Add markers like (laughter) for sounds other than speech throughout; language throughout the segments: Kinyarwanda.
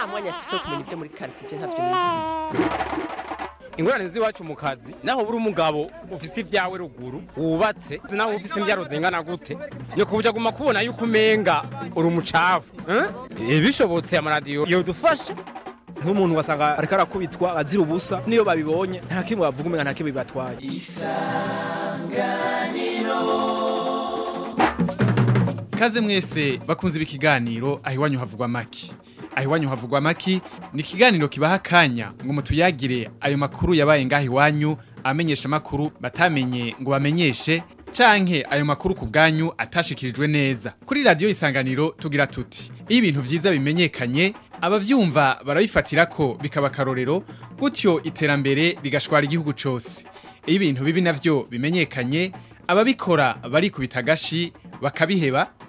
nta mwanya afise wo kumenya ibyo muri quartier ntavyo nizi ingorane z'iwacu mu kazi naho buri umugabo ufise ibyawe ruguru wubatse nawe ufise imbyaro zingana gute. Nyoko buja guma kubona yuko umenga uri umucafu eh? bishobotse amaradiyo. Yodufasha nk'umuntu wasanga ariko arakubitwa azira ubusa niyo babibonye nta kimwe bavuga umenga nta kimwe bibatwaye. Kaze mwese bakunze ibi kiganiro aho iwanyu havugwa maki. Aho iwanyu havugwa maki ni ikiganiro kibaha akanya ngo mutuyagire ayo makuru yabaye ngaho iwanyu amenyesha makuru batamenye ngo bamenyeshe canke ayo makuru ku bwanyu atashikirijwe neza. Kuri radio isanganiro tugira tuti iyo ibintu vyiza bimenyekanye abavyumva barabifatira ko bikaba akarorero gutyo iterambere rigashwara igihugu cose. Iyo ibintu bibi navyo bimenyekanye ababikora barikubita agashi bakabiheba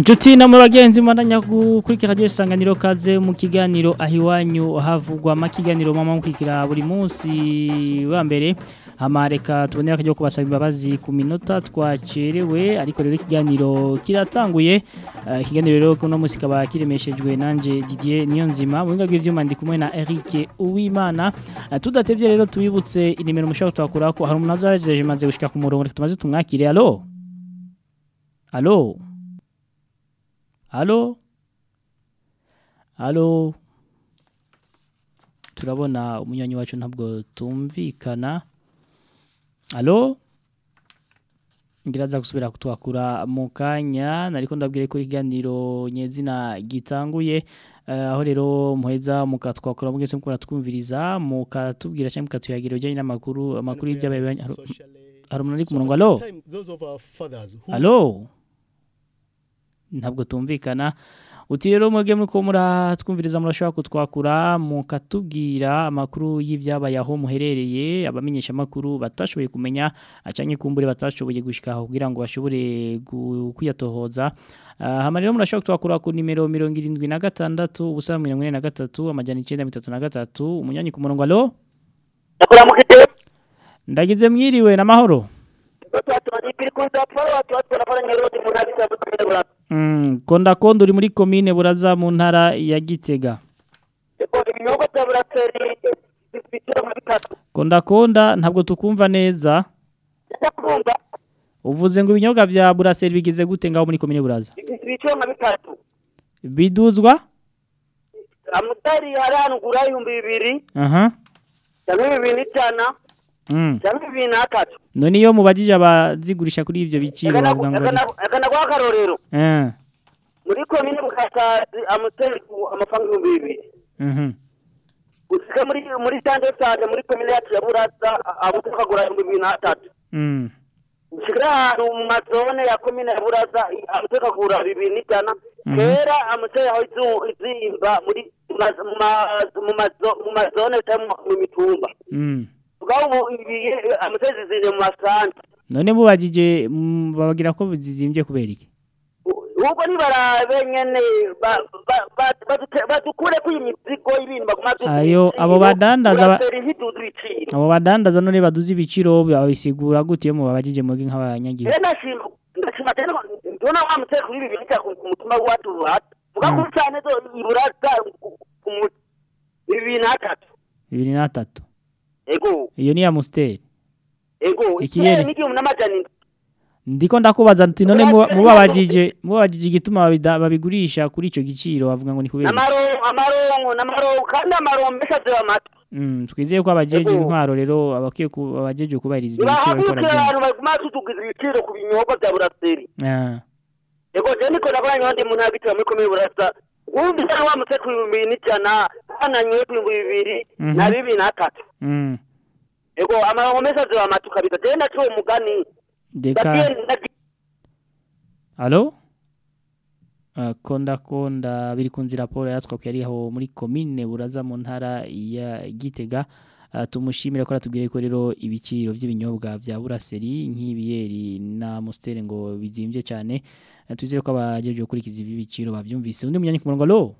Nshuti na bagenzi mwandanya gukurikira radio isanganiro kaze mu kiganiro ahiwanyu havugwa amakiganiro mama mukurikira buri munsi wa mbere. Hamareka tubonera akajya kubasaba imbabazi ku minota twacerewe ariko rero ikiganiro kiratanguye. Uh, ikiganiro rero kuno munsi kaba kiremeshejwe nanje Didier Niyonzima. Mu binga bw'ivyuma ndi kumwe na Eric Uwimana. Uh, tudatevye rero tubibutse inimero mushaka twakura ko hari umuntu azaje maze gushika ku murongo tumaze tumwakire. Allo? Allo? Halo? Halo? Turabona umunywanyi wacu ntabwo tumvikana. Halo? Ngiraza gusubira kutwakura mu kanya nariko ndabwire ko ikiganiro nyezina gitanguye uh, aho rero muheza mukatwakura mugese mukora twumviriza mukatubwira cyangwa mukatuyagira ujanye n'amakuru amakuru y'ibyabaye hari umuntu ari ku murongo halo halo ntabwo tumvikana uti rero mwebwe muko muratwumviriza murashobora kutwakura mukatubwira amakuru y'ibyabaye aho muherereye abamenyesha amakuru batashoboye kumenya acanye kumbure batashoboye gushika kugira ngo bashobore kuyatohoza. Hama rero murashobora kutwakura ku nimero mirongo irindwi na gatandatu ubusa mirongo ine na gatatu amajana icyenda mitatu na gatatu umunyanyi ku murongo alo ndagize mwiriwe n'amahoro Mm, konda kondo uri muri komine buraza mu ntara ya Gitega. Konda konda ntabwo tukumva neza. Uvuze ngo ibinyobwa bya buraseri bigize gute ngaho muri komine buraza? Biduzwa? Amutari ibihumbi bibiri. Aha. Cyangwa bibiri n'ijana. Mm. Cyangwa bibiri n'atatu. None iyo mubajije abazigurisha kuri ivyo biciro bavuga ngo Akana kwa karorero. Eh. Muri komine bukatazi amutari amafaranga ibihumbi bibiri. Mhm. Usika muri muri sande sande muri komine yacu ya Buraza amutari kagura ibihumbi bibiri n'atatu. Mm. Ushikira ahantu mu mazone ya komine ya Buraza amutari kagura bibiri n'ijana. Kera amutari aho izimba muri mu mazone cyangwa mu mitumba. Bwawo amusezi ziri mu masante. None mubajije babagira ko zizimbye kubera iki? Ubwo nibarabe nyene badukure ku imizigo y'ibintu bagumaze Ayo abo badandaza Abo badandaza none baduze ibiciro babisigura gute mu babajije mugi nk'abanyagihugu. Eh ndashima tena ndona wa mutse kuri ibi bintu ku mutima watu watu. Vuga ko cyane zo iburaza ku bibiri n'atatu. Bibiri n'atatu. ego. Iyo ni ya musiteri ego. Ikirere n'igihumbi n'amajana ndiko ndakubaza nti none mubabajije mubabajije igituma babigurisha kuri ico giciro bavuga ngo ni kubera amarongo amarongo namarongo kandi amarongo ashazira amato mm twizeye ko abajeje intwaro rero abakiye ku abajeje kubariza ibintu bakora byo abantu baguma tutugiza igiciro ku binyobwa bya buraseri ah. Ego je niko nakoranye n'abandi muntu abitira muri komine burasa. Ubundi ari wamutse ku 2000 n'ijana ananywe ku 2000 mhm. na 2003 Mm. ego amahomeza azi wa matuka bitatewe na cyo umugani reka alo? Uh, konda konda biri ku nzira paul yatwa ko muri komine buraza mu ntara ya gitega. Uh, tumushimire ko aratubwira ko rero ibiciro by'ibinyobwa bya buraseri nk'ibiyeri na musiteri ngo bizimbye cyane. Uh, Tuzere ko abagejeje gukurikiza ibi biciro babyumvise undi munyanya ku murongo alo?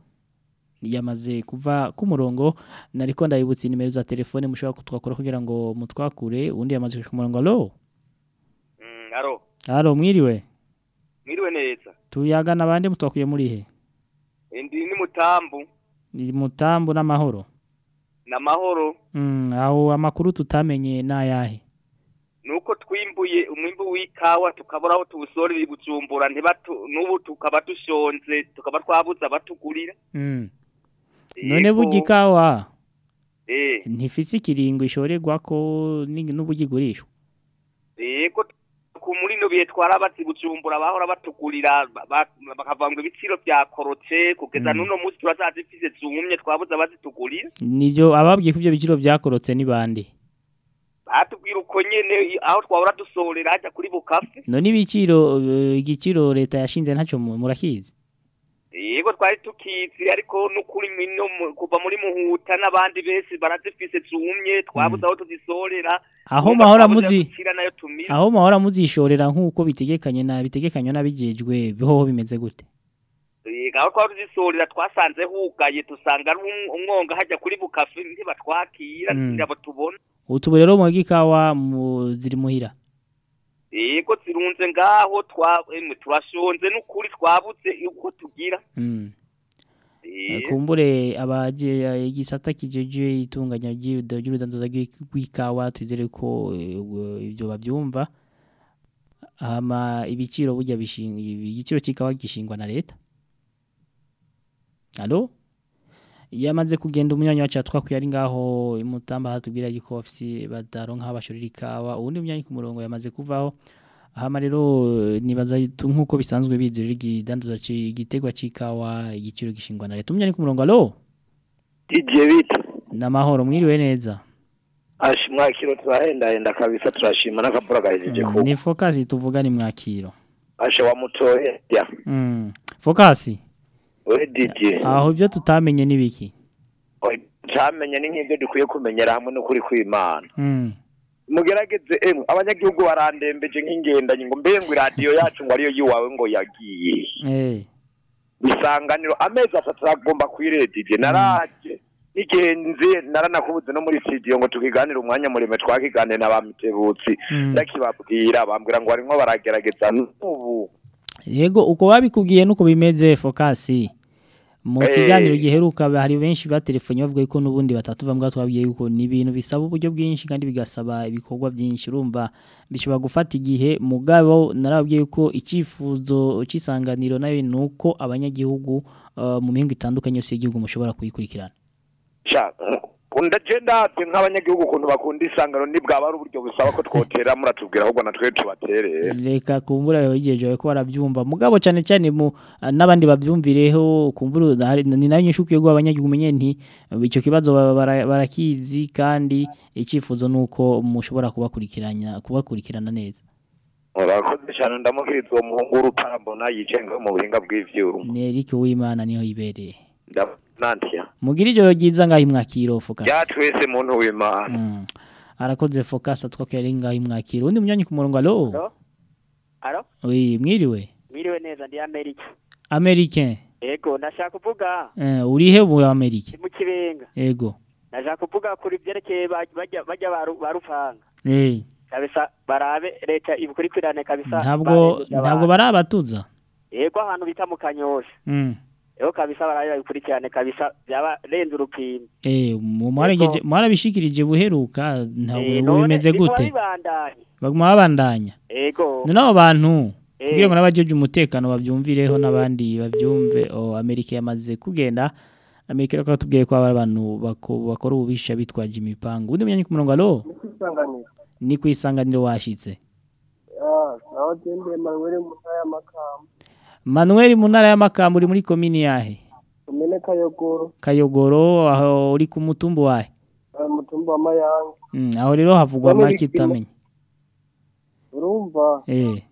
Yamaze kuva ku murongo nariko ndabibutsa nimero za telefone mushobora kutwakora kugira ngo mutwakure undi yamaze ku murongo. Alo Mm, aro alo mwiriwe? Mwiriwe neza. Tuyagana abandi mutwakuye muri he? Ndi ni mutambu. Ni mutambu n'amahoro? Na mahoro. Mm, aho amakuru tutamenye n'ayahe? Nuko twimbuye umwimbu w'ikawa tukabura aho tuwusorera i bujumbura n'ubu tukaba dushonze tukaba twabuze abatugurira Mm. None burya ikawa? Eh. Ntifise ikiringo ishorerwa ko n'uburyo igurishwa. Yego ku muri no bihe twarabatse i bujumbura bahora batugurira ba- ba- bakavuga ngo ibiciro byakorotse kugeza Mm. n'uno munsi turazazifise zumye twabuze abazitugurira nivyo ababwiye ko ivyo biciro vyakorotse ni bande batubwira uko nyene aho twahora dusorera hajya kuri bukafu none ibiciro eh, igiciro leta yashinze ntacyo mu- murakizi? Yego twari tukizi ariko n'ukuri kuva muri muhuta n'abandi benshi barazifise zumye twabuze aho tuzisorera. Aho mahora muzi aho mahora muzishorera nk'uko bitegekanye na bitegekanywa n'abijejwe bihoho bimeze gute? Aho twari tuzisorera twasanze hugaye dusanga ari um- umwonga hajya kuri bukafi ntibatwakira Mm. ntabo tubona utubu rero mu ikawa mu ziri muhira. Yego zirunze ngaho turashonze n'ukuri twabuze uko tugira. Mm. Eh, kumbure abaje igisata kijeje itunganya ry'uruda- ry'urudandaza rw'i- rw'ikawa twizere ko eh, ibyo babyumva. Hama ibiciro burya bishinga igiciro cy'ikawa gishingwa na leta. Allo? Yamaze kugenda umunyanya wacu twakwiye ari ngaho imutamba hatubwira yuko ofisi badaronka abashorira ikawa ubundi munyanya ku murongo yamaze kuvaho. Hama rero nibaza nk'uko bisanzwe bizi rero igidandaza igitegwa c'ikawa igiciro gishingwa na leta. Umunyanya ku murongo allo? Igihe bita namahoro mwiriwe neza. Ashi mwakiro turahendahenda kabisa turashima n'akavura gahejeje Mm, kuba ni focus tuvuga ni mwakiro ashe wamutoye ya. Mm. focus. Aho ibyo tutamenye nibiki cyamenye ni nk'ibyo dukwiye kumenyera hamwe n'ukuri kw'imana. Mm. mugerageze emwe abanyagihugu barandembeje nk'ingendanyi ngo mbe ngo iradiyo yacu ngo ariyo yiwawe ngo yagiye. Eh. Isanganiro amezi atatu agomba kwiredije naraje n'igihe nzi naranakubuze no muri studio ngo tukiganire umwanya muremure twakiganire na ba mitebutsi Mm. ndakibabwira bambwira ngo barimo baragerageza n'ubu. Yego uko babikubwiye nuko bimeze focus. Mu Eh. kiganiro giheruka hari benshi batelefonye bavuga ko nubundi batatu bambwa twabwiye yuko ni ibintu bisaba uburyo bwinshi kandi bigasaba ibikorwa byinshi. Urumva bishobora gufata igihe. Mugabo narabwiye ko icyifuzo cy'isanganiro na yo nuko abanyagihugu uh, mu mihingo itandukanye yose y'igihugu mushobora kuyikurikirana. Kunda je ndavye nk'abanyagihugu ukuntu bakunda isangano nibwaba ari uburyo busaba ko twotera muratubwira ahubwo natwe tubaterere reka kumbura rero igihe ko barabyumva mugabo cyane cyane mu n'abandi babyumvireho kumbura ni na yo nyinshi ukwiye guha abanyagihugu umenye nti icyo kibazo ba- bara- barakizi kandi icyifuzo ni uko mushobora kubakurikiranya kubakurikirana neza. Urakoze cyane ndamukiriza uwo muhungu w'urutarambona yicaye ngaho mu buhinga bw'ivyuma. Ni Eric Uwimana ni ho yibereye. Ndabonantiya mugira ijoro ryiza ngaho imwakiro focus ya twese muntu w'imana Mm. arakoze focus twakwiye ari ngaho imwakiro undi munyanyi ku murongo alo Alo? oui mwiriwe Mwiriwe neza ndi Amerika. Americain Ego nashaka kuvuga eh urihe mu Amerika mu kibenga. ego Nashaka kuvuga kuri byerekeye ba- bajya bajya baru- barupanga. eh Kabisa barabe leta ibukurikirane kabisa. ntabwo ntabwo barabatuza Ego ahantu bita mu kanyosha. mm. Ego kabisa barabe babikurikirane kabisa byaba renze urupimo. eh mwarabishikirije buheruka ntabwo Eh, bimeze gute? baguma babandanya. Ego. none abo bantu Eh. kugira ngo n'abajeje umutekano babyumvireho n'abandi babyumve. Amerika yamaze kugenda. Amerika rero tubwiye ko aba abantu bako- bakora ububisha bitwaje imipango. Undi munyanyi ku murongo alo ni ku isanganiro. Washitse. Naho gendeye manuweli mu ntara y'amakamba Manuel mu ntara y'amakamba uri muri komini yahe komine kayogoro. Kayogoro aho uri ku mutumba wahe ari mutumba wa mayange. Mm, aho rero havugwa make utamenye urumva? Eh.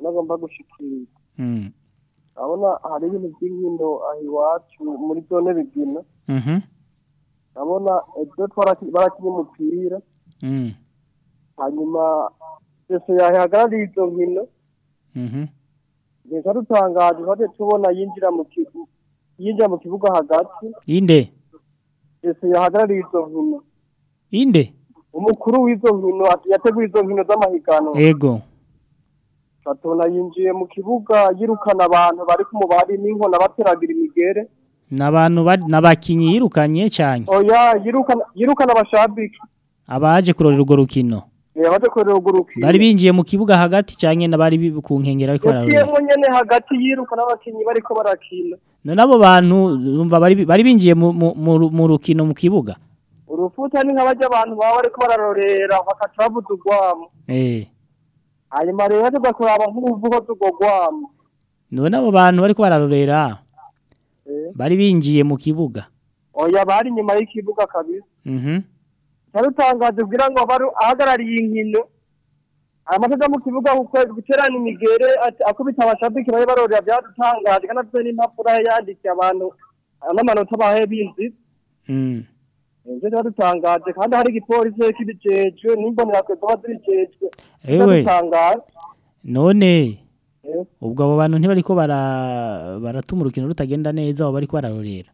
Nagomba gushikiriza. Mm. abona hari ibintu by'inkino aho iwacu muri zone bigina. Mhm ndabona ejo barakinye umupira. Mm. hanyuma ese yahagarariye izo nkino. Ngeja dutangaje twaje tubona yinjira mu kibuga hagati Inde. ese yahagarariye izo nkino Inde. umukuru w'izo nkino yateguye izo nkino z'amahiganwa Ego. batona yinjiye mu kibuga yirukana abantu bari ku mubari n'inkona bateragira imigere Nabantu bari nabakinyi yirukanye cyane. oya yirukana abashabiki Abaje kurorera urwo rukino. Rukino Bari binjiye mu kibuga hagati cyane nabari ku nkengera ariko bararorera. yaciyemo nyene hagati yirukana abakinyi bariko barakina None abo bantu umva bari bari binjiye mu mu- mu ru- mu rukino mu kibuga. urufuta ni nk'abajya abantu baba bariko bararorera bakaca bavuza urwamo Eh. hanyuma rero tuza kuraba nk'uruvugo z'urwo rwamo None abo bantu bariko bararorera Eh. bari binjiye mu kibuga. oya bari inyuma y'ikibuga kabisa Cyarutangaje kugira ngo bari ahagarariye inkino amasaga mu kibuga guterana imigere akubita abashabiki bari barorera byadutangaje kandi afite n'impapuro yandikiye abantu n'amanota bahe bizi Mm. ivyo cyadutangaje kandi hari igipolisi kibijejwe n'imbonerakure zoba zibijejwe Ewe. None Eh. ubwo abo bantu ntibariko bara baratuma urukino rutagenda neza abo bariko bararorera.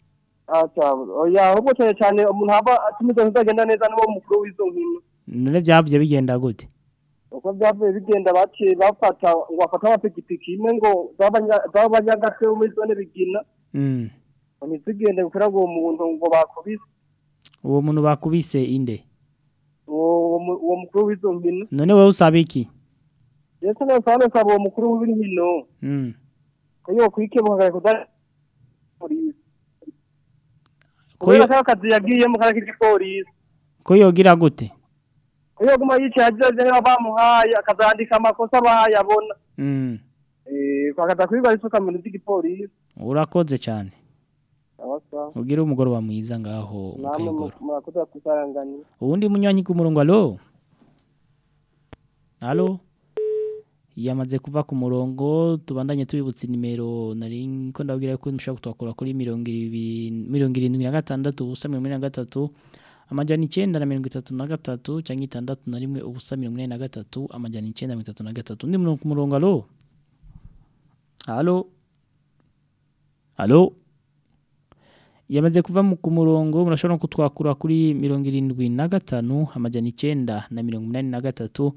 Oya ahubwo cyane cyane umuntu aba atumiza ntizagenda neza n'uwo mukuru w'izo nkino None byavye bigenda gute? uko byavuye bigenda baciye bafata ngo bafate amapikipiki imwe ngo z'abanyagatwe muri zone bigina Mm. ngo ntizigende ngo uwo muntu ngo bakubise Uwo muntu bakubise inde? uwo mu- uwo mukuru w'izo nkino None wowe usaba iki? ndetse n'abasobanuro saba uwo mukuru w'inkino Mm. ko yo kwikebuka kuda polisi Ko yo- kubera ko akazi yagiyemo kari k'igipolisi Ko yogira gute? ko yoguma yicaye agira niba bamuhaye akazandika amakosa bayabona Mm. eh kwakaza kwiga isuka mu by'igipolisi Urakoze cyane. Ugire umugoroba mwiza ngaho mu murakoze kusaranganya Uwundi munywanyi ku murongo alo? Alo? Yamaze kuva ku murongo tubandanye tubibutsa nimero nari ko ndabwira ko mushaka kutwakura kuri 76 ubusa 83 amajana 9 na 33 cyangwa itandatu na rimwe ubusa 83 amajana 9 na 33 undi murongo ku murongo alo? Alo? Alo? yamaze kuva ku murongo murashobora kutwakura kuri mirongo irindwi na gatanu amajana icyenda na mirongo inani na gatatu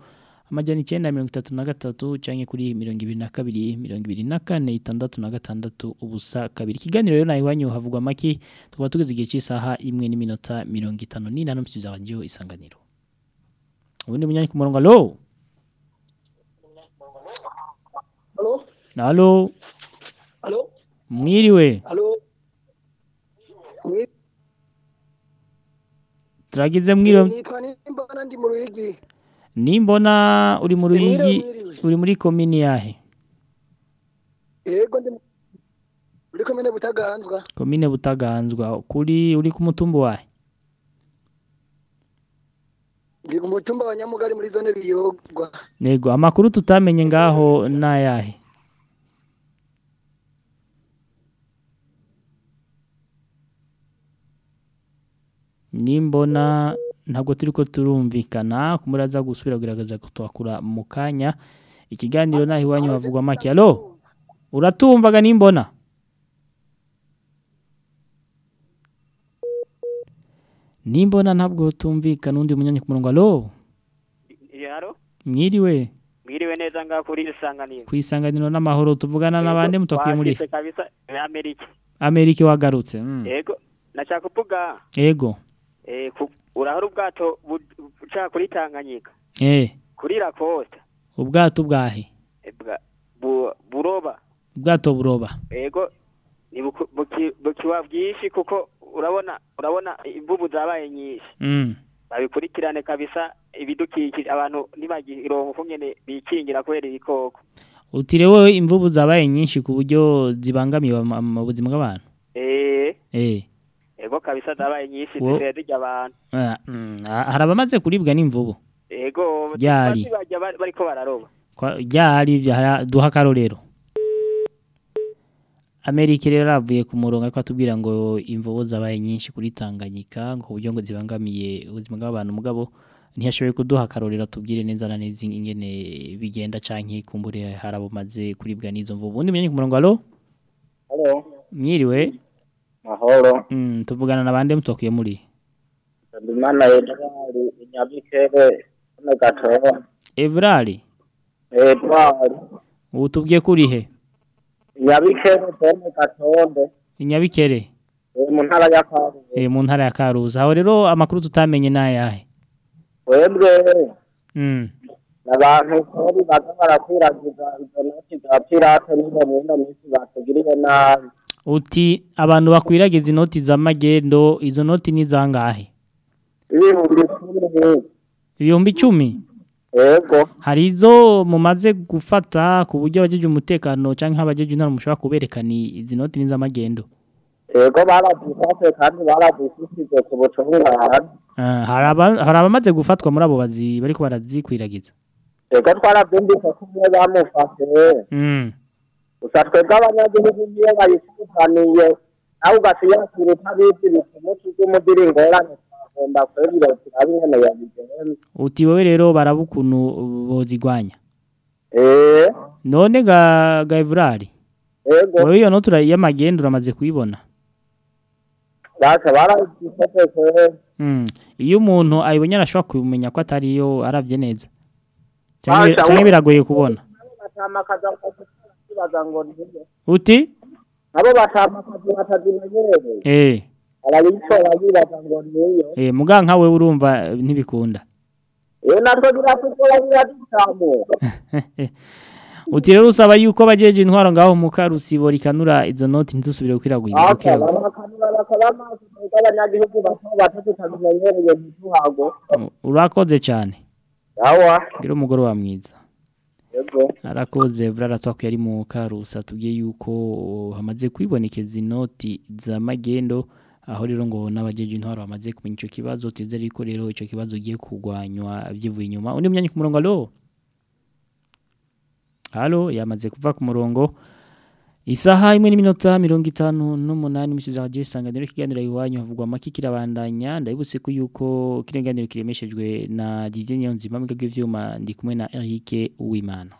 amajana icyenda na mirongo itatu na gatatu cyangwa kuri mirongo ibiri na kabiri mirongo ibiri na kane itandatu na gatandatu ubusa kabiri. Ikiganiro rero nawe iwanyu havugwa make tukaba tugeze igihe cy'isaha imwe n'iminota mirongo itanu n'inani mu kiziba radiyo isanganiro. Ubundi munyanyi ku murongo alo alo mwiriwe? Turagize mwiriwe. Nimbona uri mu ruyigi uri muri komini yahe? Yego ndi mu- muri komine Butaganzwa. komine butaganzwa. Kuri uri ku mutumba wahe Ndi ku mutumba wa Nyamugari muri zone Biyogwa. nego amakuru tutamenye ngaho nayahe nimbona ntabwo turi ko turumvikana kumuraza gusubira kugaragaza kutwakura mu kanya. Ikiganiro naho iwanyu havugwa make. Alo uratumvaga nimbona? Nimbona ntabwo tumvikana undi munyanya ku murongo. Alo mwiriwe? Mwiriwe neza ngaho kuri isanganiro. ku isanganiro n'amahoro tuvugana n'abandi mutwakiye muri. Amerika. wagarutse mm. Yego, nashaka kuvuga. Ego urahora ubwato bu- buca kuri Tanganyika. eh Kuri Lacoste. ubwato bwahe eh, buroba. ubwato buroba Ego ni buku- buki- bukiwa bwinshi kuko urabona urabona imvubu zabaye nyinshi. mm. Babikurikirane kabisa ibidukikije abantu ntibagironka ukungene bikingira kubera ibikoko. utire wowe imvubu zabaye nyinshi ku buryo zibangamiye ama- ubuzima bw'abantu Eh, eh ego kabisa zabaye nyinshi zisigaye zirya abantu. ah, mm, hari abamaze kuribwa n'imvubu? Ego Ryari. bariko bararoba. Ryari bya- duha akarorero Amerika rero avuye ku murongo ariko atubwira ngo imvubu zabaye nyinshi kuri Tanganyika ngo ku buryo ngo zibangamiye ubuzima bw'abantu. Mugabo ntiyashoboye kuduha akarorero atubwire neza na neza ingene bigenda canke kumbure harabumaze kuribwa n'izo mvubu. Undi mwenye ku murongo alo mwiriwe? Mahoro. mm, tuvugana na bande mutwakuye muri Ndimana Edward Inyabikere hano Gatoya. Evrari Edward ubu tubwiye kuri he Inyabikere hano Gatonde. inyabikere mu ntara ya Karuzi. eh, mu ntara ya Karuzi aho rero amakuru tutamenye nayahe Webwe mm. abantu kuri baza barakwiragiza izo noti za pirate nibo mu minsi batugiriye nabi. Uti abantu bakwiragiza inoti za magendo izo noti ni zangahe Ibihumbi icumi. Yego. hari izo mumaze gufata ku buryo abajeje umutekano cyangwa abajeje intara mushobora kuberekana izi noti ni z'amagendo Yego barazifashe kandi barazifishije ku butungane. Ah, hari aba- hari abamaze gufatwa muri abo bazi bariko barazikwiragiza Yego twarabyumvise ko umwe bamufashe. Gusa twebwe abanyagihugu niyo bayisuzaniye nawe ugasiyakira utabizi bituma utuzumugira ingorane twagomba kwebiro turabe ingene yabigenza uti wowe rero baraba ukuntu bozigwanya eh? None ga ga Evrari yego wowe iyo noti ura- y'amagendo uramaze kuyibona iyo umuntu ayibonye arashobora kumenya ko atari yo aravye neza. Wo- biragoye kubona? Bakibaza ngo niyo uti nabo batamakaza batazimenyereye eh. Arabitora bibaza ngo niyo eh muga nka wewe urumva eh, ntibikunda iyo natwe biratugora biradutambura uti rero usaba (laughs) yuko bajeje intwaro ngaho mu karusibo rikanura izo noti ntizusubire tutabimenyereye ntituhago urakoze cyane yawa ngira umugoroba mwiza arakoze vrara twako yari mu karusa tubwiye yuko hamaze kwibonekeza inoti za magendo aho rero ngo n'abajeje intwaro bamaze kumenya ico kibazo twizere yuko rero ico kibazo giye kugwanywa byivuye inyuma. Undi munyanyi ku murongo alo Halo yamaze kuva ku murongo. Isaha imwe n'iminota mirongo itanu n'umunani misiza radio isanganiro kiganiro iwanyu havugwa maki kirabandanya. Ndabibutse ko yuko kirenganiro kiremeshejwe na Didier Nyonzima mu bw'ivyuma ndi kumwe na Eric Uwimana.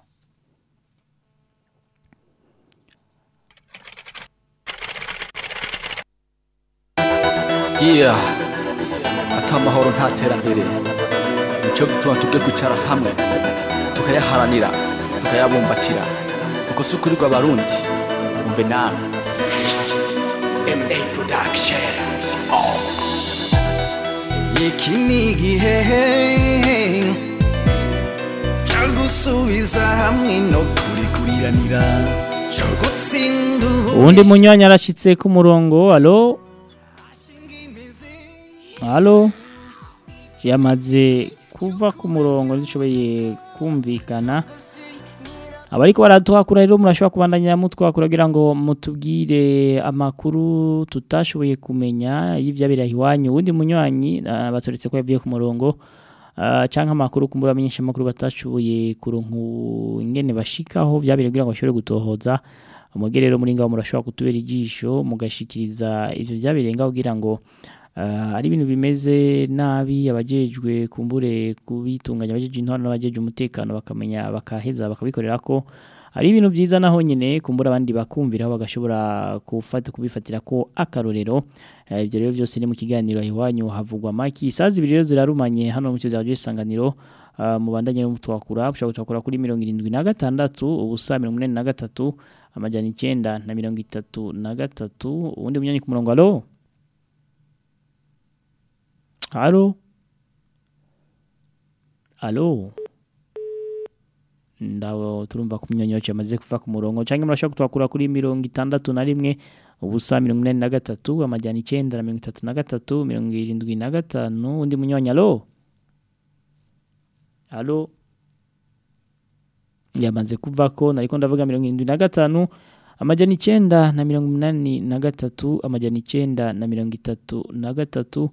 Yeah ata amahoro nta terambere. Nicyo gituma tujye kwicara hamwe tukayaharanira tukayabumbatira. Uko si ukuri rw'abarundi. Umve nawe MA Production. Iki ni igihe cyo gusubiza hamwe no kurikuriranira cyo gutsinda uwundi munyanya arashitse ku murongo. Alo? Alo? Yamaze kuva ku murongo ntidushoboye kumvikana. Abariko baratuhakura rero murashobora kubandanya mutwakura kugira ngo mutubwire amakuru tutashoboye kumenya y'ivyabiraho iwanyu uwundi munywanyi ah, baturetse ko yavuye ku murongo ah, canke amakuru kumbura amenyesha amakuru batashoboye kuronka ingene bashikaho vyabire kugira ngo bashobore gutohoza. Muge rero muri ngaho murashobora kutubera ijisho mugashikiriza ivyo vyabirenga kugira ngo ari ibintu bimeze nabi abajejwe kumbure kubitunganya abajeje intwaro n'abajeje umutekano bakamenya bakaheza bakabikorera ko ari ibintu byiza naho nyene kumbura abandi bakumviraho bagashobora kufata kubifatira ko akarorero. Eh, ivyo rero byose ni mu kiganiro iwanyu havugwa maki isazi ibiri rero zirarumanye hano mu cyo isanganiro. Uh, mubandanye no mutwakura ushobora gutwakura kuri 76 ubusa 83 amajana 9 na 33 ubundi munyanyi ku murongo alo Alo Alo Ndawo turumva ku myonyoce amaze kuva ku murongo. Canke murashobora gutwakura kuri 61 ubusa 83 amajana 9 na 33 75 undi munyonya alo Alo yamaze kuva ko nariko ndavuga 75 amajana 9 na 83 amajana 9 na 33 uh,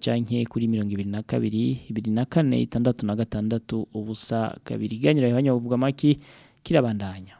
canke kuri 22 24 itandatu na gatandatu ubusa kabiri. Ganira yohanya uvuga maki kirabandanya.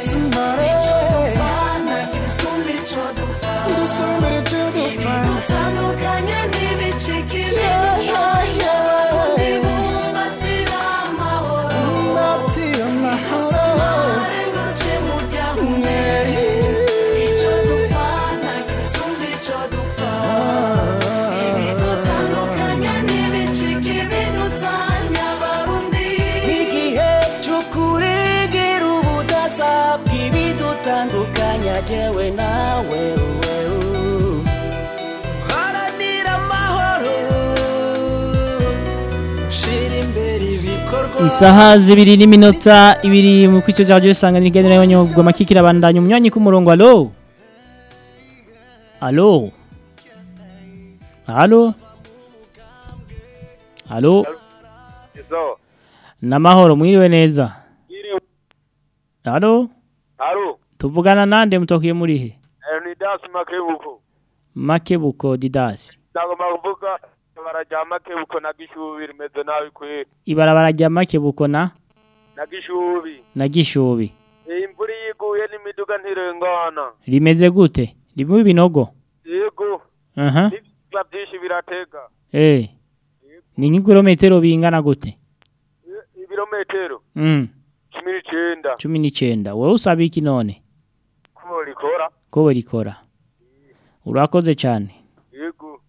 Somebody. Isaha zibiri n'iminota ibiri mu kwico cya radio sangana iganira y'abanyabugwa makikira bandanya umunywanyi ku murongo. Allo? Allo? Allo? Allo? Izo. namahoro mwiriwe neza? Alo. tuvugana nande mutokiye muri he? Makebuko. makebuko didasi Kuvuga barajya Makebuko na Gishubi rimeze nabi kwe. ibarabara rya makebuko na Na Gishubi. na gishubi imvura yiguye n'imiduga ntirengana. rimeze gute rimwe ibinogo Yego. aha Ibiba byinshi biratega. eh ni nk'ikirometero bingana gute Ibirometero mm cumi n'icyenda. cumi n'icyenda wowe usaba iki none Ko rikora. ko rikora urakoze cyane Yego.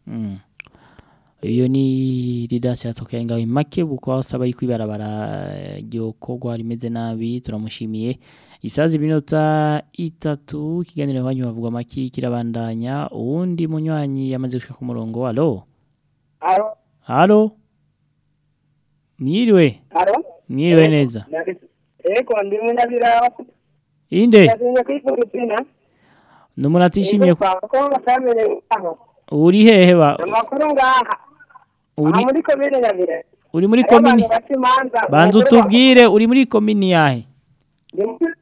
Iyo ni ridasi yatokeye ngaho make buko asaba yuko ibarabara ryokorwa rimeze nabi turamushimiye isazi iminota itatu ikiganiro wanyu bavuga make kirabandanya uwundi munywanyi yamaze gushika ku murongo alo Alo. mwiriwe mwiriwe neza ndi munyabiraba. inde izina. numuntu atishimiye uri hehe ba Amakuru ngaha. Uri muri abantu komini baca banza utubwire uri muri komini yahe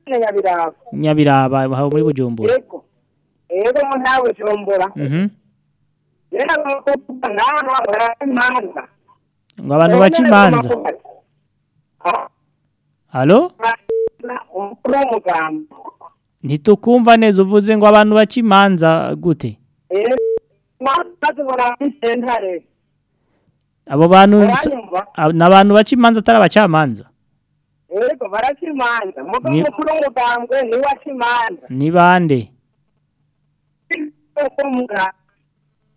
Nyabiraba. nyabiraba aho muri bujumbura mu ntawe Bujumbura. mhm Rero ngaha baraca imanza. ngo abantu baca imanza halo ntitukumva neza uvuze ngo abantu baca imanza gute Eh, muri sentare. Abo bantu ni abantu baca imanza atari abacamanza Ego baraca imanza. Mugo Ni- umukuru w'umugambwe ni we aca imanza. ni bande?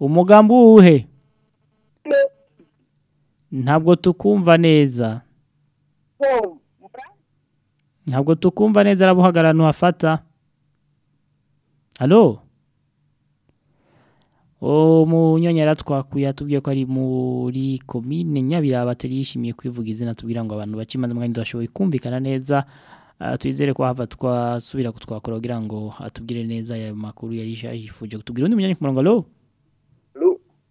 Umugambi uwuhe? Ntabwo tukumva neza. Ntabwo tukumva neza arabuhagarara ntuhafata halo? Umunyonyera twakuye atubwiye ko ari muri komine nyabiraba atari yishimiye kwivuga izina tubwira ngo abantu baca imanza mwanya tudashoboye kumvikana neza. Ah, twizere ko hava twasubira kutwakora kugira ngo atubwire neza aya makuru yari yifuje kutubwira undi munyanya ku murongo alo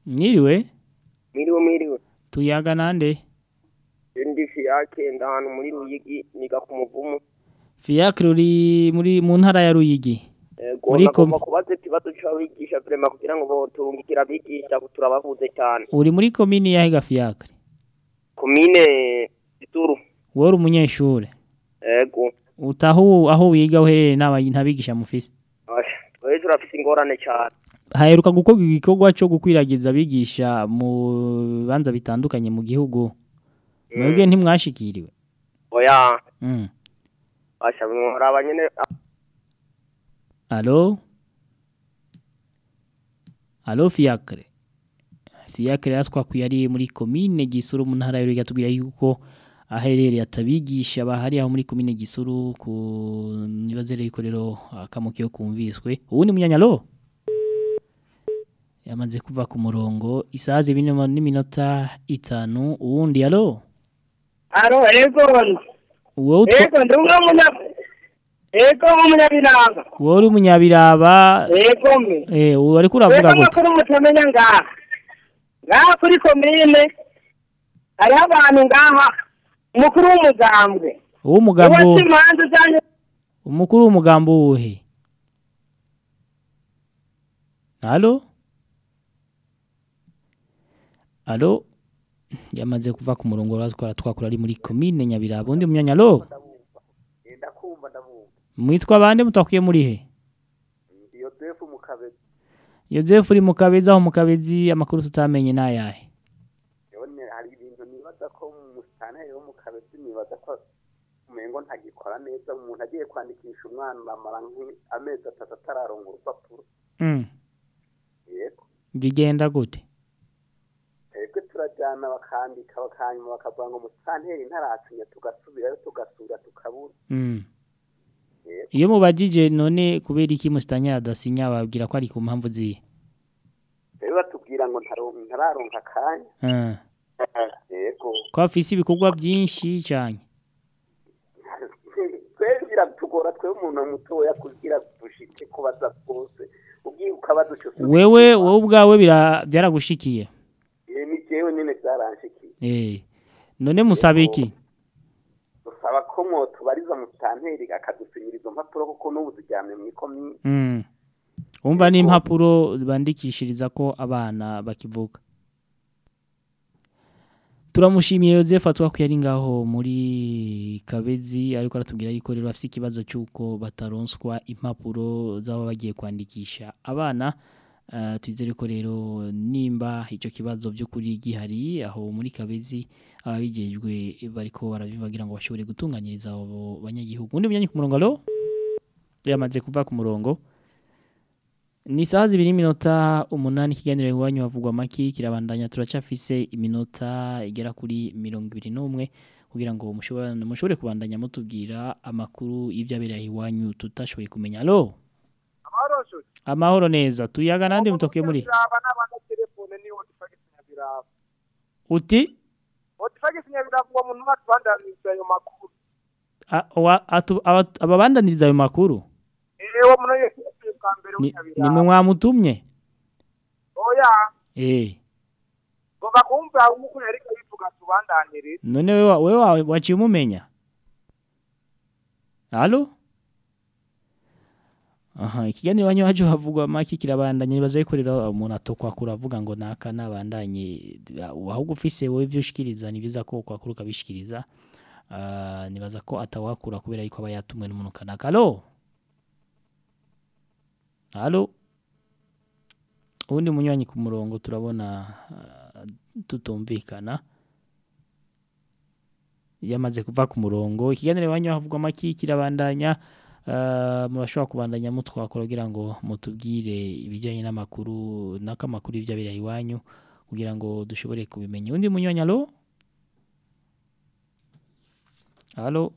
mwiriwe? Mwiriwe mwiriwe. tuyaga nande? Ndi fiyake ndahantu muri Ruyigi niga ku muvumu. fiacre uri muri mu ntara ya ruyigi? Muri nagomba kom- kubaza ikibazo c'abigisha vrema kugira ngo botungikira abigisha turabavuze cyane. uri muri komini yahe ga fiacre Komine Ituru. wowe uri umunyeshure Ego. utaho aho wiga uherereye ntabigisha mufise. Wewe turafise ingorane cyane. haheruka gukorwa igikorwa cyo gukwiragiza abigisha mu bibanza bitandukanye mu gihugu mwebwe ntimwashikiriwe Oya. Mm. Asha muraba nyene Alo? Alo Fiacre. Fiacre yatwakwiye ari muri komine Gisuru mu ntara y'Urega tubwira yuko aherereye atabigisha bahari aho muri komine Gisuru ku nibazere yuko rero akamukiyo kumviswe. Ubu ni munyanyalo? Yamaze kuva ku murongo isaha zibiri n'iminota itanu uwundi alo? Aro ego. Ego ndi umwe munya Ego umunyabiranga. wowe uri umunyabiraba Ego me. eh uwo ariko uravuga Ego gute? makuru mutamenya ngaha. Ngaha kuri komine hariho abantu ngaha umukuru w'umugambwe. Uwase imanza ujanye umukuru w'umugambo wuhe Halo Halo yamaze kuva ku murongo twakora ari muri commune Nyabirabo undi munyanya lo mwitwa bande mutakwiye muri he? Yosefu mu kabezi Joseph uri mu kabezi aho mu kabezi amakuru tutamenye nayahe none hari ibintu nibaza ko mu musitanteri wo mu kabezi nibaza ko umengo ntagikora neza. Umuntu agiye kwandikisha umwana amara nk'amezi atatu atararonga urupapuro. Mm. yego. Bigenda gute? Twebwe turajyana bakandika bakanyuma bakavuga ngo musitanteri ntarasinya tugasubirayo tugasura tukabura. Mm. Iyo mubajije none kubera iki musitanya adasinya babwira ko ari ku mpamvu zihe? Rero batubwira ngo ntararonka akanya. Ah. yego. Ko afise ibikorwa byinshi cyane. (laughs) Twebwe biratugora twebwe umuntu mutoya kugira dushike kubaza rwose ubwiye ukabaza ushobora wewe wowe ubwawe bira- byaragushikiye? Ni jewe nyine byaranshikiye eh. None musaba iki? Musitanteri akadusinyira izo mpapuro kuko n'ubu turyamye mu ikomini Mm. Umva n'impapuro bandikishiriza ko abana bakivuka. Turamushimiye Joseph atwakuye ari ngaho muri Kabezi ariko aratubwira yuko rero afite ikibazo cyuko bataronswa impapuro z'abo bagiye kwandikisha abana twizere ko rero nimba icyo kibazo byo kuri gihari aho muri Kabezi ababijejwe bariko barabibagira ngo bashobore gutunganyiriza abo banyagihugu. Undi munyanyi ku murongo alo yamaze kuva ku murongo. Ni saha zibiri n'iminota umunani ikiganiro iwanyu havugwa amaki kirabandanya turacafise iminota igera kuri mirongo ibiri n'umwe kugira ngo mushobore kubandanya mutubwira amakuru y'ibyabereye iwanyu tutashoboye kumenya. Alo amahoro neza. Tuyaga nande mutokiye muri? uti? Ababandaniriza ayo makuru. Ni nimwe mwamutumye? Eh. None wewe wa- wewe wa- waciye umumenya? Halo? Aha, ikiganiro wanyu hajo havugwa maki kirabandanya nibaza yuko rero umuntu atokwakura avuga ngo naka nabandanye ahubwo ufise wowe byo ushikiriza ni biza ko kwakura ukabishikiriza. Ah, nibaza ko atawakura kubera yuko aba yatumwe n'umuntu kanaka. Halo? Halo? Undi munywanyi ku murongo turabona ah, tutumvikana. yamaze kuva ku murongo ikiganiro iwanyu havugwa amaki kirabandanya murashobora kubandanya mutwakora kugira ngo mutubwire ibijyanye n'amakuru n'akamakuru y'ibyabereye iwanyu kugira ngo dushobore kubimenya. Undi munyanya alo alo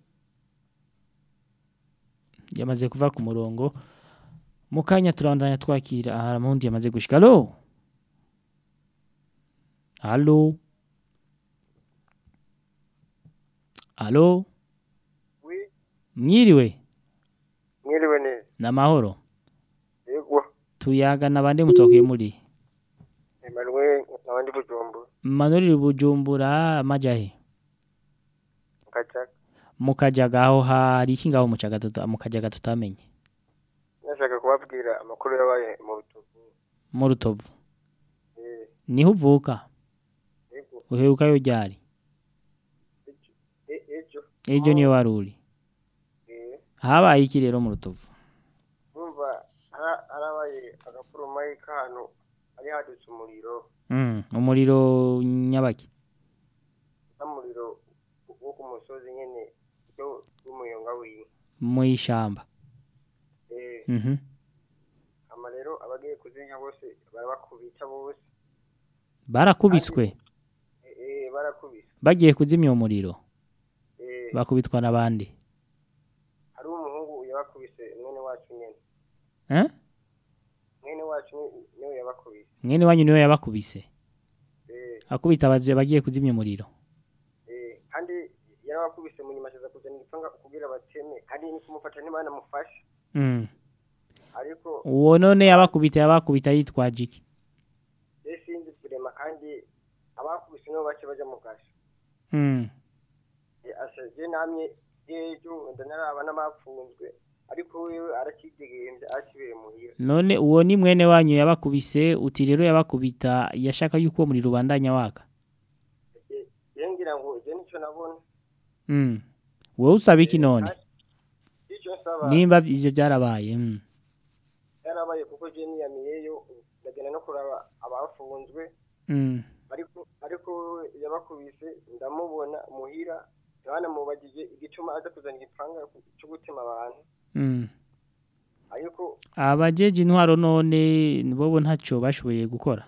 yamaze kuva ku murongo. Mu kanya turabandanya twakira aha mundi yamaze gushika. Alo alo Alo? Mwiriwe? Neza Namahoro? yego Tuyaga nabande mutokiye muri? Emmanuel abandi bujumbura Manuri bujumbura majahe. ngacaga Mukajaga aho hari iki ngaho mucaga mukajaga tutamenye. nashaka kubabwira amakuru yabaye mu butugu Mu rutovu. Niho uvuka? Uheruka yo ryari? E- ejo Ejo niyo waruri. Eh, Habaye iki rero mu rutovu? Harabaye agapfurumayi k'ahantu hari hadutse umuriro umuriro nyabaki. n'umuriro wo ku musozi nyene yo w'umuyonga wiwe Mu ishamba. Eh, Mhm. ama rero abagiye kuzimya bose barabakubita bose Barakubiswe. Eh, eh, barakubise Bagiye kuzimya umuriro. Eh, Bakubitwa nabandi. hari umuhungu yabakubise mwene wacu nyene Eh? Mwene wacu ni- ni we yabakubise Mwene wanyu ni we yabakubise. Eh, Akubita bagiye kuzimya umuriro. eh, kandi yarabakubise mu nyuma aza kuzana igipanga kugira bateme kandi ni kumufata ntibana mufashe Mm. ariko Uwo none yabakubita yabakubita yitwaje iki? sinzi kurema kandi abakubise nibo bace baja mu gasho Mm. Eh, asa je namye ejo ndanaraba n'abapfunzwe ariko wewe arakidegembya akibere muhira None uwo ni mwene wanyu yabakubise uti rero yabakubita yashaka yuko uwo muriro ubandanya waka. Ngira ngo je nico nabona Mm. Wowe usaba iki none? nimba ivyo byarabaye mm. yarabaye kuko je niyamiyeyo ndagenda no kuraba abafunzwe Mm. ariko ariko yabakubise ndamubona muhira banamubagije igituma aza kuzana igipanga cyo gutema abantu Mm. ariko abajeje intwaro none bobo ntaco bashoboye gukora.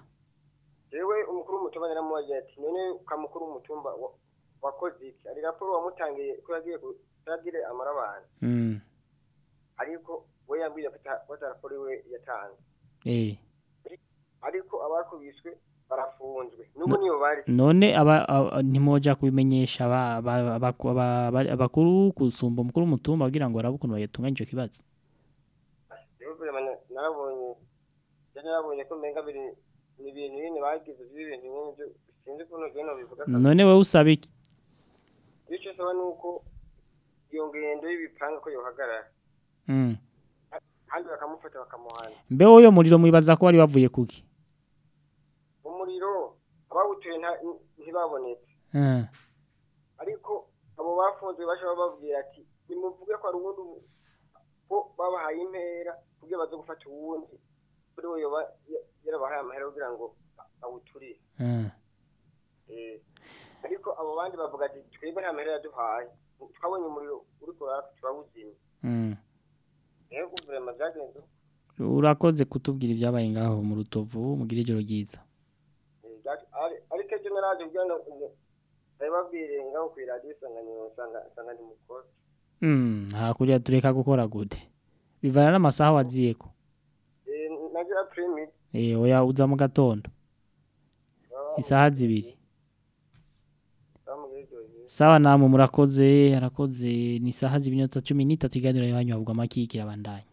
Jewe umukuru w'umutumba naramubagiye ati none kamukuru w'umutumba wa- wakoze iki? Ari raporo wamutangiye ko yagiye ku- yagire amara abantu. Mm. ariko we yambwiye ko ata- ko ata raporo iwe yatanze. Eh. Ariko abakubiswe barafunzwe. N'ubu niyo bari none ntimoja kubimenyesha aba- aba- abaku- aba- aba- abakuru kusumba umukuru w'umutumba kugira ngo barabe ukuntu bayatunganya ico kibazo. Narabonye narabonye ko mbenga biri ni ibintu nyine bagize by'ibintu nyine byo sinzi ukuntu byo bivuga. None wewe usaba iki? Icyo nsaba ni uko iyo ngendo y'ibipanga ko yohagarara. Mm. kandi bakamufata bakamuhana. Mbe wowe muriro mwibaza ko wari wavuye kuki ntibabonetse. Ah. ariko abo bafunzwe bashobora bababwira ati nimuvuge ko hari uwundi mu- ko babahaye impera kugira baze gufata uwundi kuri we yarabahaye amahera kugira ngo awuturire. Ah. Eh, ariko abo bandi bavuga ati twebwe nta mahera yaduhaye. Twabonye umuriro uri kuraka turawuzimya Mm. rero guverinoma byagenze urakoze kutubwira ibyabaye ngaho mu rutovu mugire ijoro ryiza. Eh, ariko ejo naraje kugira ngo ngo ndabibabwire ngaho ku iradiyo Mm, hakurya tureka gukora gute. Bivana n'amasaha waziyeko Eh, nagira premid eh oya uza mu gatondo isaha zibiri sawa namwe murakoze harakoze ni isaha z'iminota cumi n'itatu iganiro iwanyu habwa amaki kirabandanya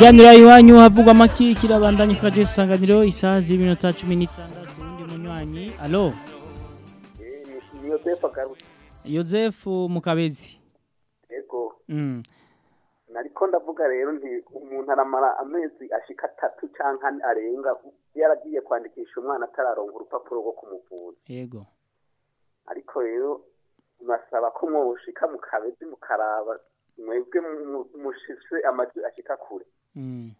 Ikiganiro iwanyu havugwa amaki kirabandanya kuri radio isanganiro isaha z'iminota 16 undi munywanyi. Allo? Niyo defa garutse Joseph Mukabezi. Yego. Mm. nariko ndavuga rero nti umuntu aramara amezi ashika atatu canke ane arenga yaragiye kwandikisha umwana atararonka urupapuro rwo kumuvuza. Yego. Ariko rero basaba ko mwoshika mu kabezi mukaraba mwebwe mu- mushise amajwi ashika kure. Mm.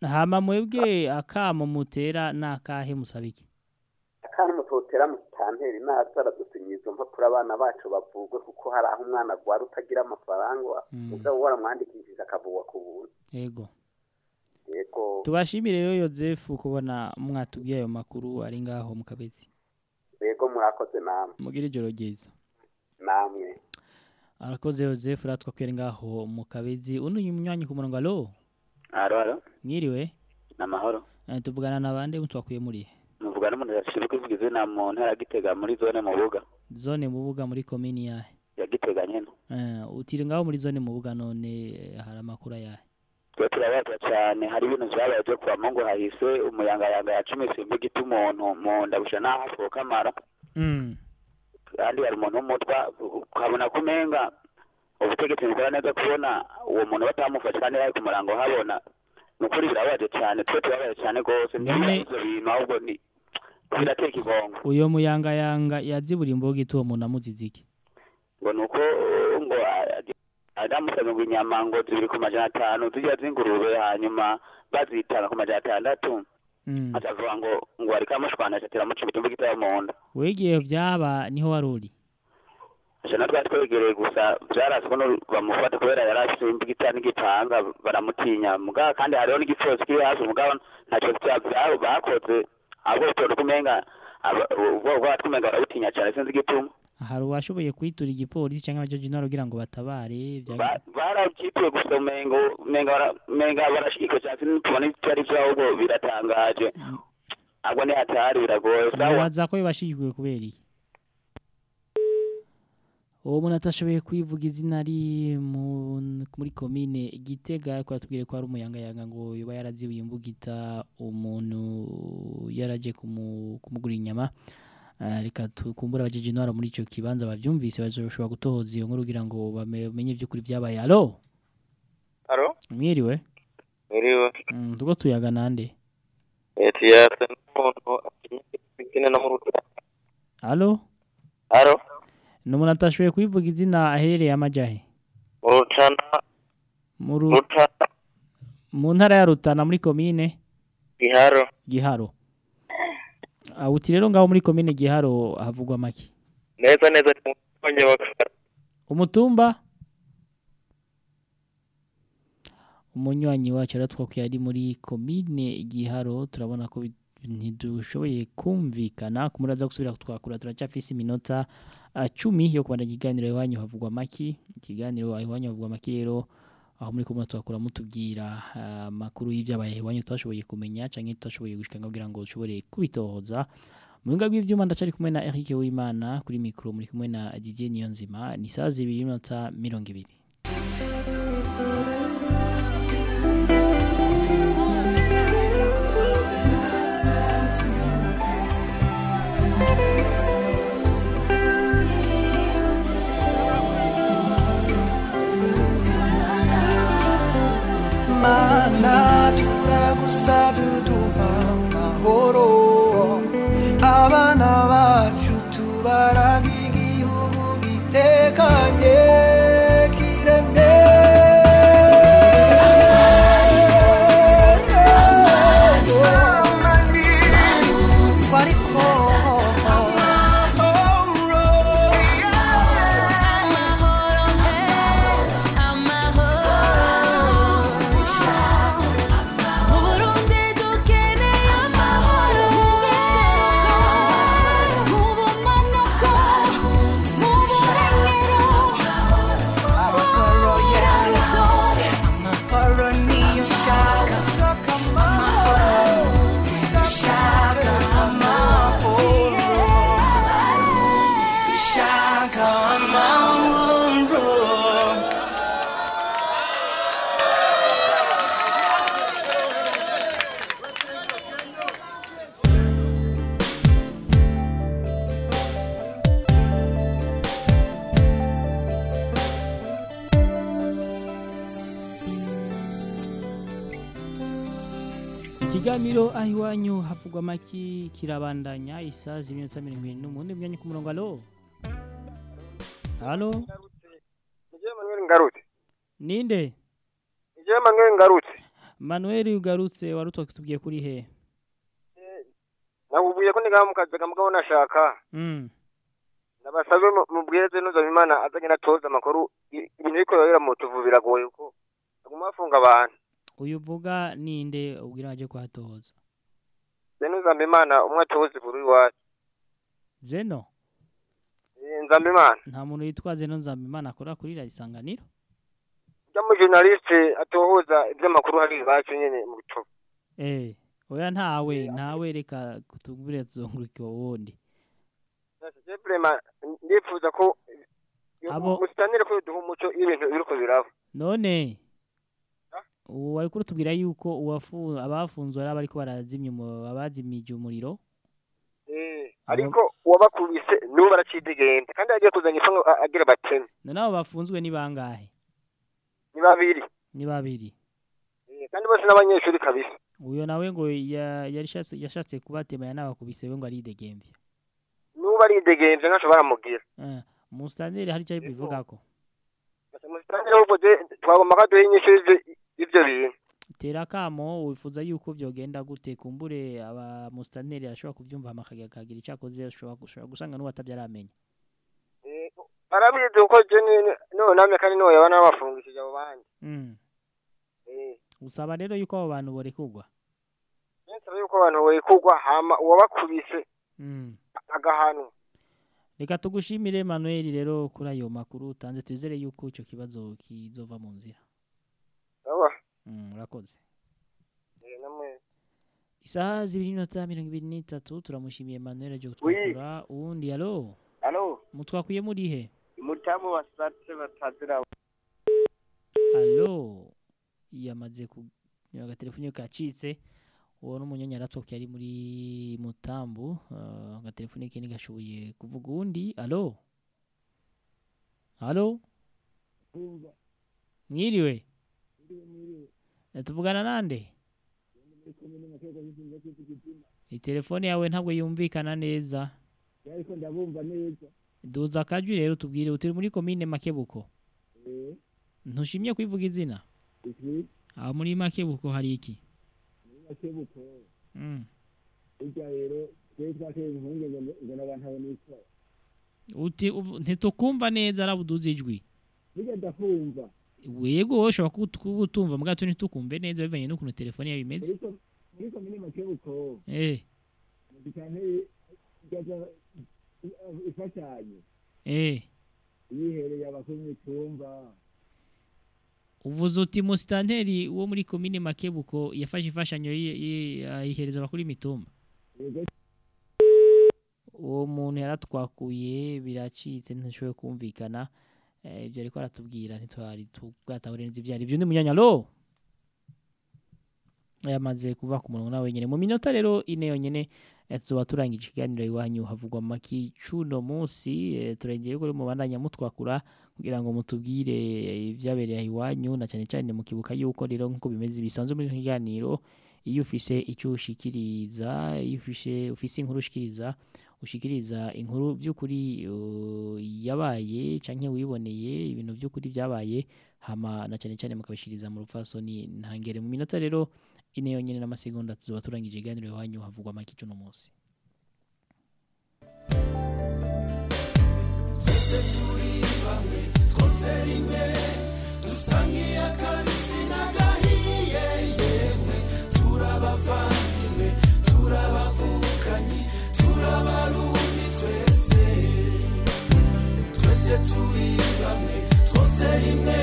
Hama mwebwe akamo mutera nakahe musabiki? Kandi mutotera mutanteri naza aradusinya izo mpapuro abana bacu bavugwe kuko hari aho umwana agwara utagira amafaranga mugabo waramwandikishije akavugwa ku buntu. Yego. Yego. Tubashimire rero Joseph kubona mwatubwiye ayo makuru ari ngaho mukabezi yego murakoze namwe mugire ijoro ryiza. Namwe. Arakoze Joseph ratwa kwera ngaho mukabezi uno munywanyi ku murongo allo Alo, alo, mwiriwe ni amahoro. Eh, tuvugana na bande mutwakuye muri Muvugana n'umuntu yashinzwe kwivuga izina mu ntara ya Gitega muri zone Mubuga. zone mubuga muri komini yahe Ya Gitega nyene. Eh, utiri ngaho muri zone mubuga none eh, hari amakuru Twe turabaza cyane hari ibintu vyabaye byo kwa Mungu hahise umuyangayanga yacumise imbugita umuntu mu nda busha naho asohoka amara. mm. Kandi hari umuntu w'umutwa ukabona kumenga ubutegetsi bukora neza kubona uwo muntu batamufashe kandi ari ku murango habona ni ukuri birabaje cyane twe turabaye cyane rwose. Ivyo bintu ahubwo ni birateka igongo uyo muyangayanga yazibura imboga ituwo muntu amuzize iki ngo ni uko ngo adamusabye ngo inyama ngo zibiri ku majana atanu zijya z'ingurube hanyuma bazitanga ku majana atandatu. Mm. akavuga ngo ngo ariko amushwana atatira amuca imitumba igitaya mu nda wegiye vyaba ni ho wari uri? Aja na twari twegereye gusa vyarasi ko bamufata kubera yari afise imbugita n'igipanga baramutinya. Mugabo kandi hariho n'igipolisi kiri hafi mugabo ntaco vya- vyabo bakoze. Ahubwo utonda kumenga aba- ubwoko bw'abatwi umenga barabutinya cane sinzi igituma hari uwashoboye kwitura igipolisi cyangwa abajeje intwaro kugira ngo batabare barabyituye gusa umengo umenga bara- umenga barashika cyane tubona icyo ari cyo ahubwo biratangaje. Ahubwo ni hatari biragoye sawa. Nibaza ko bibashikiwe kubera iki? Uwo muntu atashoboye kwivuga izina ari mu- muri komine gitega ariko aratubwire ko ari umuyangayanga ngo yoba yarazibuye imbugita umuntu yaraje kumu- kumugurira inyama. Reka tukumbura abajeje intwaro muri ico kibanza bavyumvise bazoshobora gutohoza iyo nkuru kugira ngo bame- bamenye by'ukuri byabaye alo Alo? mwiriwe Mwiriwe. Mm, tuko tuyaga nande Eti yasa n'umuntu akinye no mu rutara. alo Alo? ni umuntu atashoboye kwivuga izina aherereye amajahe Mu rutana. mu Ru- Rutana. mu ntara ya Rutana muri komine Giharo. Giharo Ah, uti rero ngaho muri komine Giharo havugwa make? Neza neza umutumba umunywanyi wacu aratwakuye ari muri komine Giharo turabona ko ntidushoboye kumvikana kumuraza gusubira kutwakura turacyafise iminota ah, cumi yo kubandanya ikiganiro iwanyu havugwa maki ikiganiro iwanyu havugwa maki rero aho muri kumwe twakura mutubwira ah, amakuru y'ibyabaye iwanyu tutashoboye kumenya canke tutashoboye gushika kugira ngo dushobore kubitohoza. Mu biga bw'ivyuma ndacari kumwe na Eric Uwimana kuri mikro muri kumwe na Didier Niyonzima. Ni saa zibiri n'iminota mirongo ibiri. Mana turagusabye uduha amahoro abana havugwa amaki kirabandanya isaha z'iminota mirongo irindwi n'umunani myanya ku murongo alo alo ninde Nijewe Manuel ngarutse. manuel ugarutse wari utubwiye kuri he Nakubwiye ko ndigaha mu kazi kamugabo nashaka. Mm. Nabasabe mu- mubweze nuza Imana azanye natoza amakuru ibintu biko yabera mu tuvu biragoye ko. Aguma afunga abantu. uyu uvuga ninde ubwira aje kuhatoza Zeno nzamba Imana umwe atoze buri iwacu. zeno Eh, Nzamba Imana. nta muntu witwa zeno nzambimana akora kuri radiyo isanganiro Ujya mu journaliste atohoza iby'amakuru hari iwacu nyene mu tuvu. eh oya ntawe ntawe reka kutubwire tuzunguruke vraiment ndifuza ko musitanire ko duha umuco y'ibintu biriko biraba. none wari kurutubwira yuko abafunzwe ari abariko barazimya abazimije umuriro Eh, ariko uwabakubise nibo baracidegembye kandi yagiye kuzanya ifango agira bateme. none abo bafunzwe ni bangahe Ni babiri. ni babiri Eh, kandi bose n'abanyeshuri kabisa. uyo nawe ngo yashatse kubatemanya n'abakubise we ngo aridegembye Nuba aridegembye ntaco baramugira. Eh, umustanire hari icyo ari bivugako Musitanire ahubwo twagomba ko duha inyishu y'ivyo bintu. tera akamo wifuza yuko byogenda gute kumbure aba mustanire ashobora kubyumva hama akagira akagira icyo akoze ashobora gusanga n'uwo atabyaramenya Eh, arabizi kuko je ni- ni we namye kandi ni we yaba nabafungishije abo bandi. Mm. Eh, usaba rero yuko abo bantu borekurwa nsaba yuko abantu boyikugwa hama uwabakubise Mm. agahanwa. reka tugushimire manuel rero kuri ayo makuru utanze twizere yuko icyo kibazo kizova mu nzira Sawa. Mm, isaha zibiri n'inota mirongo ibiri n'itatu turamushimiye manuel Oui. kutwakura uwundi alo. Mutwakuye muri he? Mutamu wasatse batazira. alo. Yamaze ku agatelefone kacitse uwo n'umunyanya aratwoke ari muri mutambu. Agatelefone ke ntigashoboye kuvuga uwundi alo. Alo? Mwiriwe tuvugana nande? Telefone yawe ntabwo yumvikana neza. Ariko ndabumva neza. Duza akajwi rero tubwire uturi muri komine makebuko. Eh. Ntushimye kwivuga izina? Aho muri makebuko hari iki? Muri makebuko. Mm. burya rero twari twateye impungenge ngo n'abantu uvu- ntitukumva neza arabuduza ijwi. Burya ndakumva wego wowe ushobora kuba kuba utumva mbwa tu ntitukumve neza bivanye n'ukuntu telefone yawe imeze. Ariko muri komine makebuko eh. dutanteye igaza ifashanyo eh. Yihereye abakuru imitumba uvuze uti musitanteri wo muri komine makebuko yafashe imfashanyo yi- yi- ayihereza abakuru imitumba yego. Uwo muntu yaratwakuye biracitse ntishoboye kumvikana. Ibyo ariko aratubwira ntitwari tubwatahure neza ibyo ari byo undi munyanya lo! Yamaze kuva ku murongo nawe nyine mu minota rero ine yonyine eh, tuzoba turangije ikiganiro iwanyu. Havugwa maki cuno munsi eh, turengeye ko mubandanya mutwakura kugira ngo mutubwire eh, ibyabereye iwanyu na cyane cyane mukibuka yuko rero nk'uko bimeze bisanzwe muri kiganiro iyo ufise icyo ushikiriza iyo ufise ufise inkuru ushikiriza ushikiriza inkuru by'ukuri uh, yabaye canke wiboneye ibintu by'ukuri byabaye hama na cyane cyane mukabishiriza mu rupfasoni ntangere. Mu minota rero ine yonyine n'amasegonda tuzoba turangije iganiro iwanyu havugwa make cuno munsi. Twese turi bamwe twose rimwe dusa twese turi bamwe twose rimwe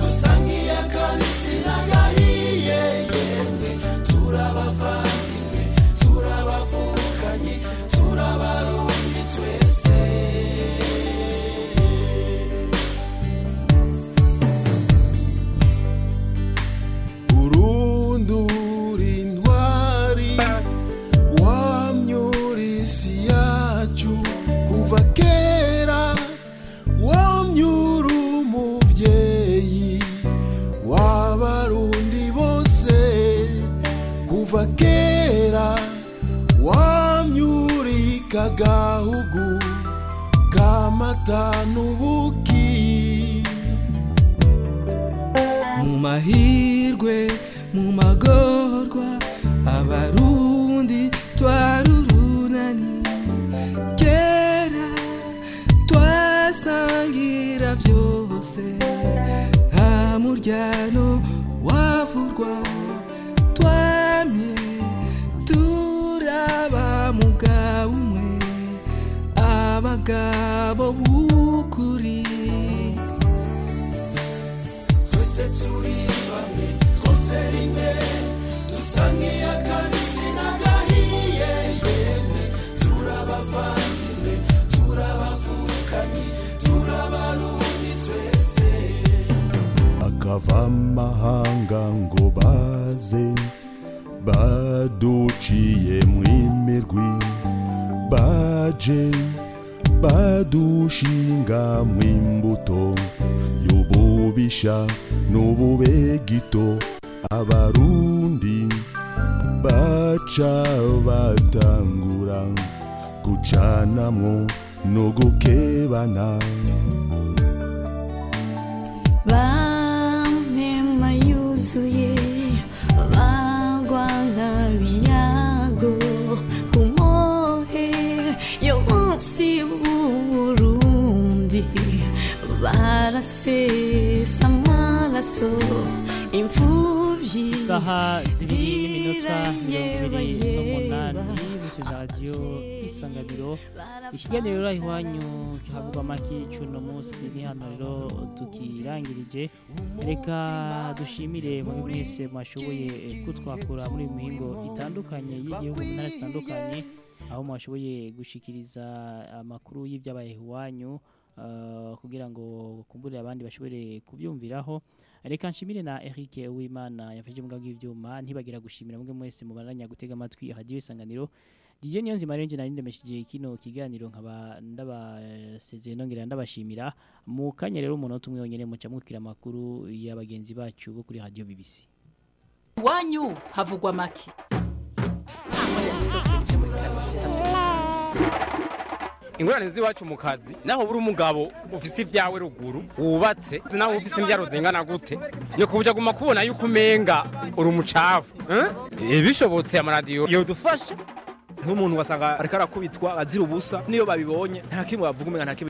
dusa nk'iy'akabisi n'agahiye yemwe turabavandimwe turabavukanye turabarundi twese. Intwari wamyura isi yacu kuva kera gahugu kamata n'ubuki mu mahirwe mu magorwa abarundi twarurunani. Kera twasangira byose nta muryano akava amahanga ngo baze baduciye mu imirwi. Baje badushinga mu imbuto. Y'ububisha n'ububegito. Abarundi baca batangura gucanamwo no gukebana. Amaraso imfuvyi Saha zibiri n'iminota mirongo ibiri n'umunani bityo radiyo isanganiro ikiganiro rero iwanyu kihavugwa amaki cy'uno munsi hano rero tukirangirije. Reka dushimire muri mwese mwashoboye kutwakura muri mihingo itandukanye y'igihugu mu ntara zitandukanye aho mwashoboye gushikiriza amakuru y'ibyabaye iwanyu uh, kugira ngo kumburire abandi bashobore kubyumviraho. Reka nshimire na Eric Uwimana yafashe mu bw'ibyuma ntibagira gushimira. Mwe mwese mubaranya gutega amatwi radio isanganiro. DJ Niyonzima rero nje nari ndemesheje kino kiganiro nkaba ndabasezeye nongera ndabashimira. Mu kanya rero umunota umwe wonyene muca mukira amakuru y'abagenzi bacu bo kuri radio BBC iwanyu havugwa make. Ingorane z'iwacu mu kazi naho buri umugabo ufise ibyawe ruguru wubatse naho ufise imbyaro zingana gute ni kubuja guma kubona yuko umenga uri umucafu eh? bishobotse amaradiyo yodufasha nk'umuntu wasanga ariko arakubitwa azira ubusa niyo babibonye nta kimwe bavuga umenga nta kimwe